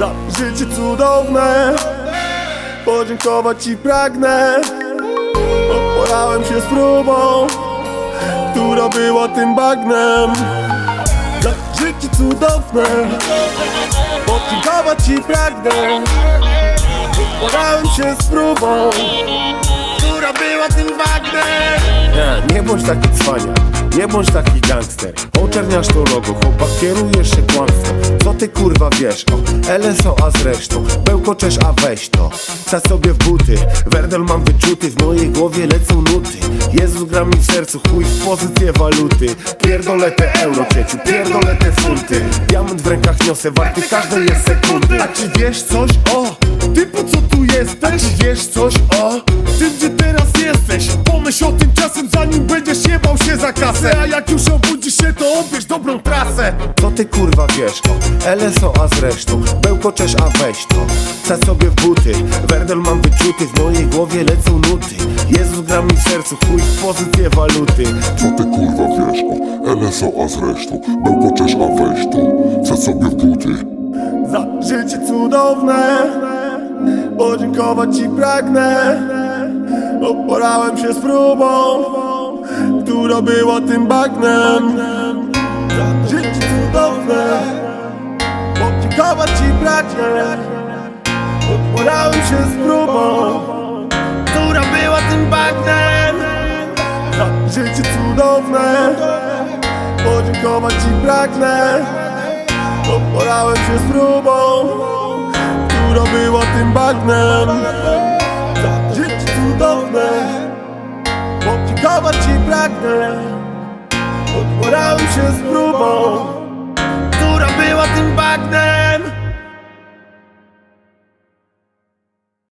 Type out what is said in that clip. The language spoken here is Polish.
Za życie cudowne. Podziękować Ci pragnę. Odporałem się z próbą Która była tym bagnem. Za życie cudowne. Podziękować Ci pragnę. Odporałem się z próbą Która była tym bagnem nie, bądź taki cwania, nie bądź taki gangster. Oczerniasz to logo, chłopak kierujesz się kłamstwo Co ty kurwa wiesz o LSO, a zresztą Bełkoczesz, a weź to. Wsadź sobie w buty, werdel mam wyczuty W mojej głowie lecą nuty. Jezus gra mi w sercu, chuj w pozycję waluty. Pierdolę te euro, cieciu, pierdolę te funty. Diamont w rękach niosę, warty każdej jest sekundy. A czy wiesz coś o typu co tu jesteś? A czy wiesz coś o tym gdzie teraz jesteś? Pomyśl o tym zanim będziesz jebał się za kasę. A jak już obudzisz się to odbierz dobrą trasę. Co ty kurwa wiesz o LSO a zresztą Bełkoczesz a weź to. Wsadź sobie w buty Werdel mam wyczuty W mojej głowie lecą nuty. Jezus gra mi w sercu Chuj w pozycję waluty. Co ty kurwa wiesz o LSO, a zresztą Bełkoczesz, a weź to. Wsadź sobie w buty. Za życie cudowne Podziękować Ci pragnę Oporałem się z próbą Która była tym bagnem. Życie cudowne Podziękować Ci pragnę Oporałem się z próbą Która była tym bagnem. Życie cudowne Podziękować Ci pragnę. Oporałem się z próbą Która była tym bagnem Podziękować Ci pragnę Oporałem się z próbą Która była tym bagnem